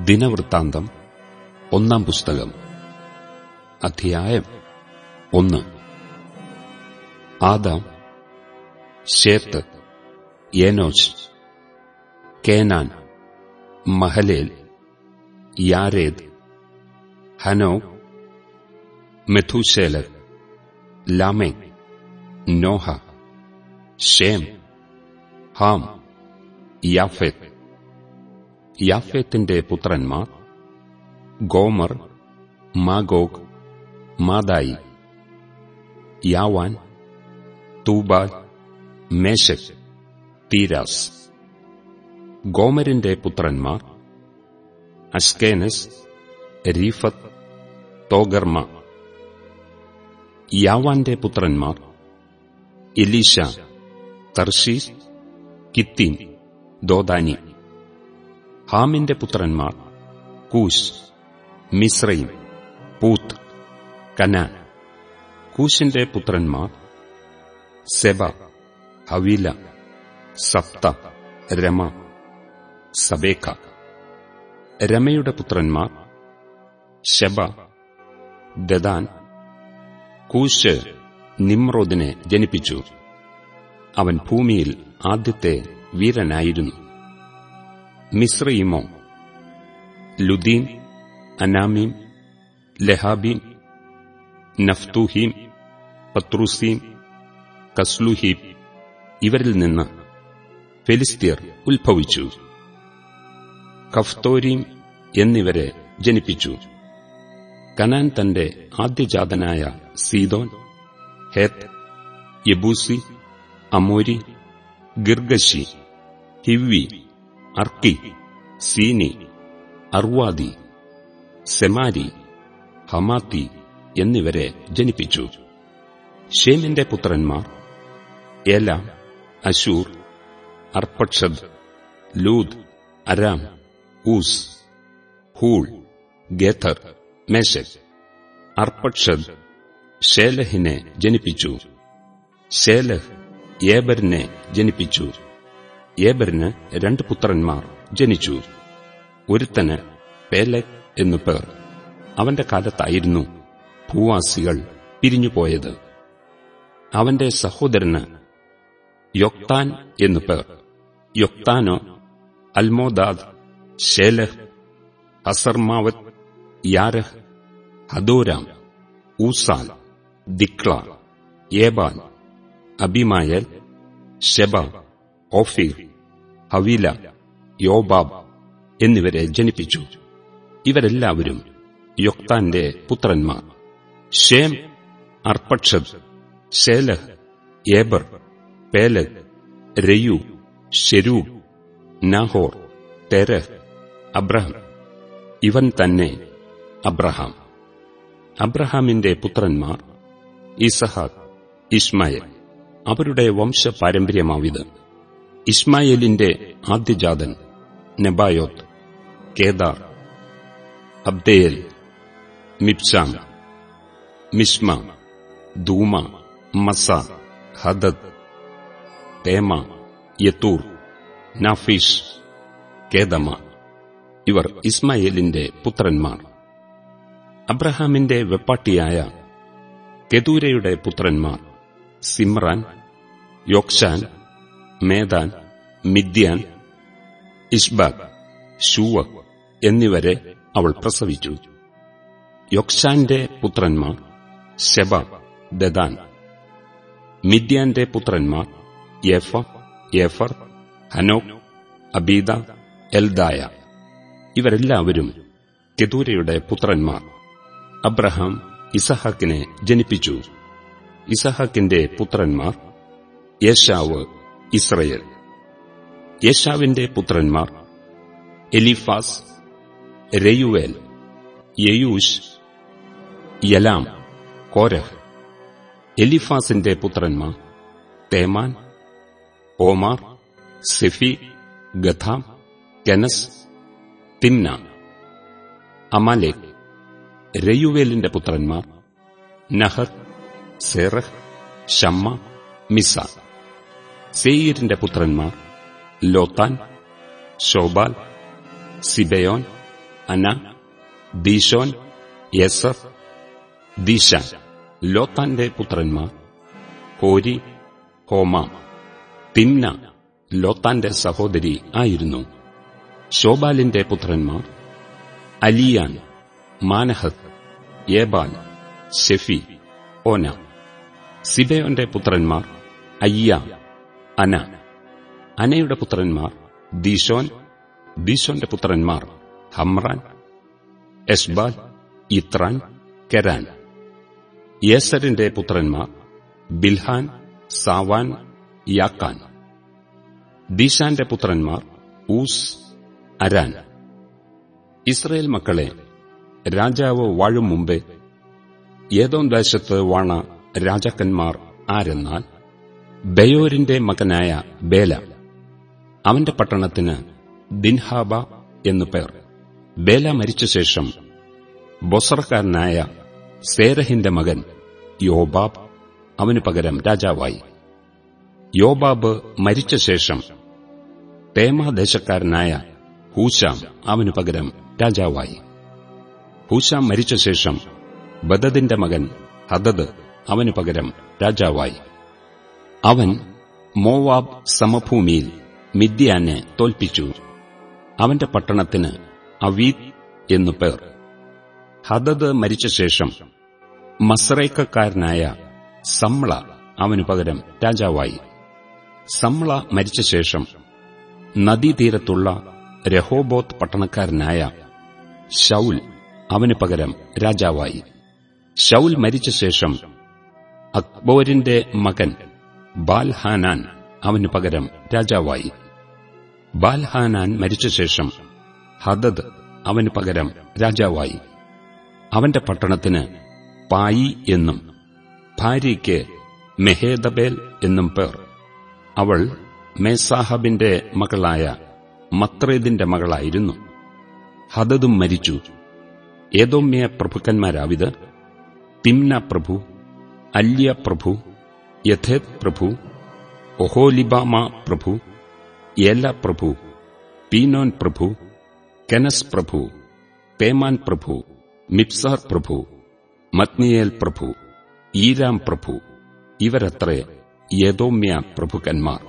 ദിനവൃത്താന്തം ഒന്നാം പുസ്തകം അധ്യായം ഒന്ന്. Adam Seth Enoch Kenan Mahalalel Jared Henoch Methuselah Lamech Noah Shem Ham Japheth യാഫേത്തിന്റെ പുത്രന്മാർ Gomer Magog Madai Javan Tubal Meshech Tiras ഗോമരിന്റെ പുത്രന്മാർ അസ്കേനസ് രീഫത്ത് തോഗർമ യാവാന്റെ പുത്രന്മാർ എലീഷ തർഷീസ് കിത്തീം ദോദാനി ഹാമിന്റെ പുത്രന്മാർ കൂശ് മിശ്രയും പൂത്ത് കനാൻ. കൂശിന്റെ പുത്രന്മാർ സെബ ഹവീല സപ്ത രമ സബേഖ. രമയുടെ പുത്രന്മാർ ശബ ദദാൻ. കൂശ് നിമ്രോദിനെ ജനിപ്പിച്ചു. അവൻ ഭൂമിയിൽ ആദ്യത്തെ വീരനായിരുന്നു. മിശ്രയിമോ? ലുദീൻ അനാമീം ലഹാബീം നഫ്തൂഹീം പത്രൂസീം കസ്ലുഹീം ഇവരിൽ നിന്ന് ഫെലിസ്തീർ ഉത്ഭവിച്ചു. കഫ്തോരീം എന്നിവരെ ജനിപ്പിച്ചു. കനാൻ തന്റെ ആദ്യജാതനായ സീതോൻ ഹേത്ത് യബൂസി അമോരി ഗിർഗശി ഹിവി അർക്കി സീനി അർവാദി സെമാരി ഹമാത്തി എന്നിവരെ ജനിപ്പിച്ചു. ഷേമിന്റെ പുത്രന്മാർ ഏല അശൂർ അർപക്ഷദ് Lud Aram Uz whole ഗേഥർ Meshach. അർപക്ഷദ് ഷേലഹിനെ ജനിപ്പിച്ചു. ഷേലഹ് ഏബറിനെ ജനിപ്പിച്ചു. ഏബറിന് രണ്ട് പുത്രന്മാർ ജനിച്ചു. ഒരുത്തന് പേലക് എന്നു പേർ. അവന്റെ കാലത്തായിരുന്നു ഭൂവാസികൾ പിരിഞ്ഞുപോയത്. അവന്റെ സഹോദരന് യൊക്താൻ എന്നു പേർ. യൊക്താനോ അൽമോദാദ് ഷേലഹ് ഹസർമാവത് യാരഹ് ഹദോരാം ഊസാൽ ദിക്ല ഏബാൽ അബിമായൽ ഷെബ ഓഫീർ ഹവീല യോബാബ് എന്നിവരെ ജനിപ്പിച്ചു. ഇവരെല്ലാവരും യൊക്താന്റെ പുത്രന്മാർ. Shem Arphaxad Shelah Eber Peleg Reu Serug Nahor Terah Abraham. ഇവൻ തന്നെ അബ്രഹാം. അബ്രഹാമിന്റെ പുത്രന്മാർ ഇസഹാദ് ഇസ്മായൽ. അവരുടെ വംശപാരമ്പര്യമാവിത് ഇസ്മായേലിന്റെ ആദ്യജാതൻ നെബായോത് കേദാർ അബ്ദേൽ മിപ്സാം മിസ്മ ദൂമ മസ ഹദദ് തേമ യത്തൂർ നാഫീഷ് കേദമ ഇവർ ഇസ്മായേലിന്റെ പുത്രന്മാർ. അബ്രഹാമിന്റെ വെപ്പാട്ടിയായ കെതൂരയുടെ പുത്രന്മാർ സിമ്രാൻ യോക്ഷാൻ മേദാൻ മിദ്യാൻ ഇഷ്ബാഗ് ഷൂവക് എന്നിവരെ അവൾ പ്രസവിച്ചു. യൊക്ഷാന്റെ പുത്രന്മാർ ശബ ദദാൻ. മിദ്യാന്റെ പുത്രന്മാർ യേഫ യേഫർ ഹനോക് അബീദ എൽദായ. ഇവരെല്ലാവരും കെതൂരയുടെ പുത്രന്മാർ. അബ്രഹാം ഇസഹാക്കിനെ ജനിപ്പിച്ചു. ഇസഹാക്കിന്റെ പുത്രന്മാർ യേശാവ് ഇസ്രയേൽ. യേശാവിന്റെ പുത്രന്മാർ എലിഫാസ് രയുവേൽ യയൂഷ് യലാം കോരഹ്. എലിഫാസിന്റെ പുത്രന്മാർ തേമാൻ ഓമാർ സെഫി ഗഥാം കെനസ് തിംന അമാലേ രയുവേലിന്റെ പുത്രന്മാർ നഹർ സെറഹ് ഷമ്മ മിസ സെയീരിന്റെ പുത്രന്മാർ ലോത്താൻ ഷോബാൽ സിബയോൻ അന ദീശോൻ യസഫ് ദീശ ലോത്താന്റെ പുത്രന്മാർ കോരി ഹോമാം. തിന്ന ലോത്താന്റെ സഹോദരി ആയിരുന്നു. ശോബാലിന്റെ പുത്രന്മാർ അലിയാൻ മാനഹത്ത് ഏബാൽ ഷെഫി ഓന. സിബയോന്റെ പുത്രന്മാർ അയ്യ. അന. അനയുടെ പുത്രന്മാർ ദീശോൻ ദീശോന്റെ പുത്രന്മാർ ഹമ്രാൻ എസ്ബാൽ ഇത്രാൻ കെരാൻ. യേസരിന്റെ പുത്രന്മാർ ബിൽഹാൻ സാവാൻ യാക്കാൻ ദീശാന്റെ പുത്രന്മാർ ഊസ് അരാൻ. ഇസ്രയേൽ മക്കളെ രാജാവ് വാഴും മുമ്പേ ഏതോ ദേശത്ത് വാണ രാജാക്കന്മാർ ആരെന്നാൽ ബയോരിന്റെ മകനായ ബേല. അവന്റെ പട്ടണത്തിന് ദിൻഹാബ എന്നു പേർ. ബേല മരിച്ച ശേഷം ബൊസറക്കാരനായ സേരഹിന്റെ മകൻ യോബാബ് അവനു പകരം രാജാവായി. യോബാബ് മരിച്ച ശേഷം തേമാദേശക്കാരനായ ഹൂശാം അവനു പകരം രാജാവായി. ഹൂശാം മരിച്ച ശേഷം ബദദിന്റെ മകൻ ഹദദ് അവനു പകരം രാജാവായി. അവൻ മോവാബ് സമഭൂമിയിൽ മിദ്യാനെ തോൽപ്പിച്ചു. അവന്റെ പട്ടണത്തിന് അവീത് എന്നു പേർ. ഹദദ് മരിച്ച ശേഷം മസ്രൈക്കക്കാരനായ സമ്ള അവനു പകരം രാജാവായി. സമ്ള മരിച്ച ശേഷം നദീതീരത്തുള്ള രഹോബോത്ത് പട്ടണക്കാരനായ ഷൌൽ അവനു പകരം രാജാവായി. ഷൌൽ മരിച്ച ശേഷം അക്ബോരിന്റെ മകൻ ബാൽഹാനാൻ അവന് പകരം രാജാവായി. ബാൽഹാനാൻ മരിച്ച ശേഷം ഹദദ് അവന് പകരം രാജാവായി. അവന്റെ പട്ടണത്തിന് പായി എന്നും ഭാര്യയ്ക്ക് മെഹേദബേൽ എന്നും പേർ. അവൾ മേസാഹബിന്റെ മകളായ മത്രേദിന്റെ മകളായിരുന്നു. ഹദദും മരിച്ചു. ഏതോമ്യ പ്രഭുക്കന്മാരാവിത് തിംന പ്രഭു അല്യ പ്രഭു യഥേത് പ്രഭു ഒഹോലിബാമ പ്രഭു ഏല പ്രഭു പീനോൻ പ്രഭു കെനസ് പ്രഭു പേമാൻ പ്രഭു മിപ്സാർ പ്രഭു മത്നിയേൽ പ്രഭു ഈരാം പ്രഭു ഇവരത്രേ യദോമ്യ പ്രഭുക്കന്മാർ.